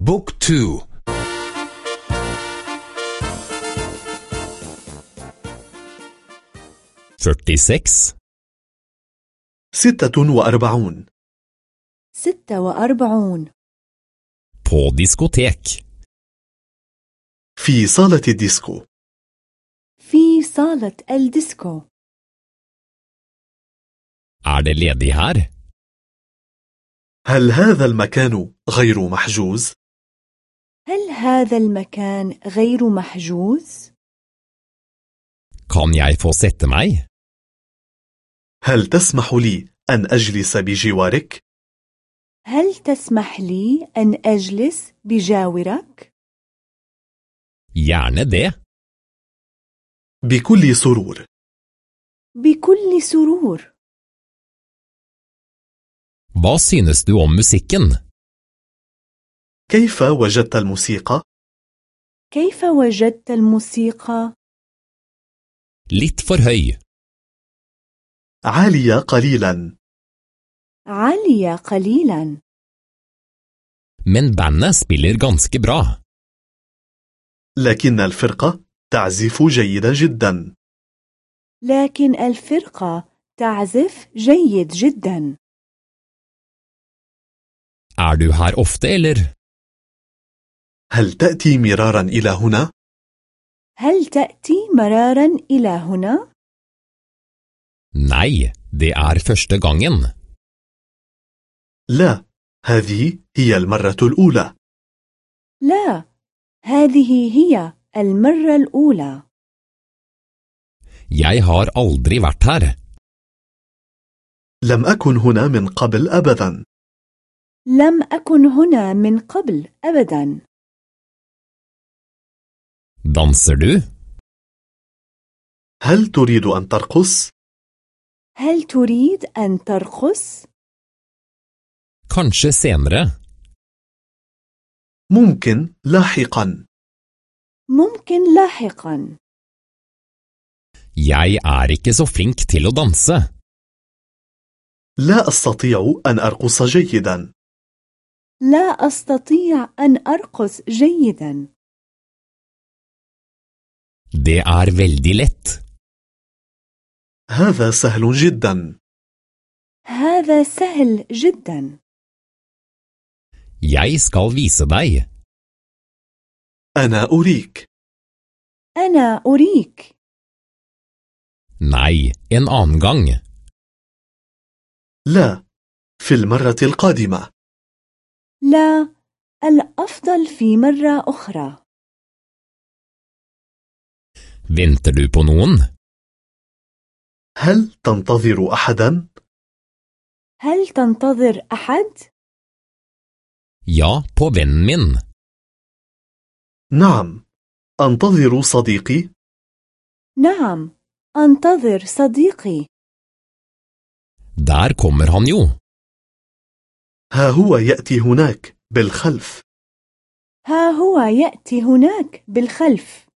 Book two. ستة وأربعون. ستة وأربعون. På diskotek. في صالة الديسكو. في صالة الديسكو. Er det ledig her? هل هذا المكان غير محجوز؟ هل هذا المكان غير محجوز؟ Kan jeg få sette meg? هل تسمح لي أن أجلس بجوارك؟ هل تسمح لي أن أجلس بجاورك؟ Gjerne det. بكل سرور بكل سرور Hva synes du om musikken? كيف وجدت الموسيقى؟ كيف وجدت الموسيقى؟ Litt for høy. عالية قليلا عالية قليلا Men bandet spiller ganske bra. لكن الفرقة تعزف جيدا جدا لكن الفرقة تعزف جيد جدا Er du her ofte, eller? هل تأتي مرارا إلى هنا؟ هل تأتي مرارا إلى هنا؟ Nei, det er første gangen. لا هذه هي المرة الأولى لا هذه هي المرة الأولى Jeg har aldri vært her. لم أكن هنا من قبل أبدا لم أكن هنا من قبل أبدا Danser du? هل تريد أن ترقص؟ هل تريد أن ترقص؟ Kanskje senere. ممكن لاحقا ممكن لاحقا Jeg er ikke så flink til å danse. لا أستطيع أن أرقص جيدا لا أستطيع أن أرقص جيدا Det er veldig lett. هذا سهل جدا هذا سهل جدا Jeg skal vise deg. أنا أريك أنا أريك Nei, en annen gang. لا في المرة القادمة لا الأفضل في مرة أخرى Venter du på noen? هل تنتظر أحدا؟ هل تنتظر أحد؟ Ja, på vennen min. نعم أنتظر صديقي نعم أنتظر صديقي Der kommer han jo. ها هو يأتي هناك بالخلف ها هو يأتي هناك بالخلف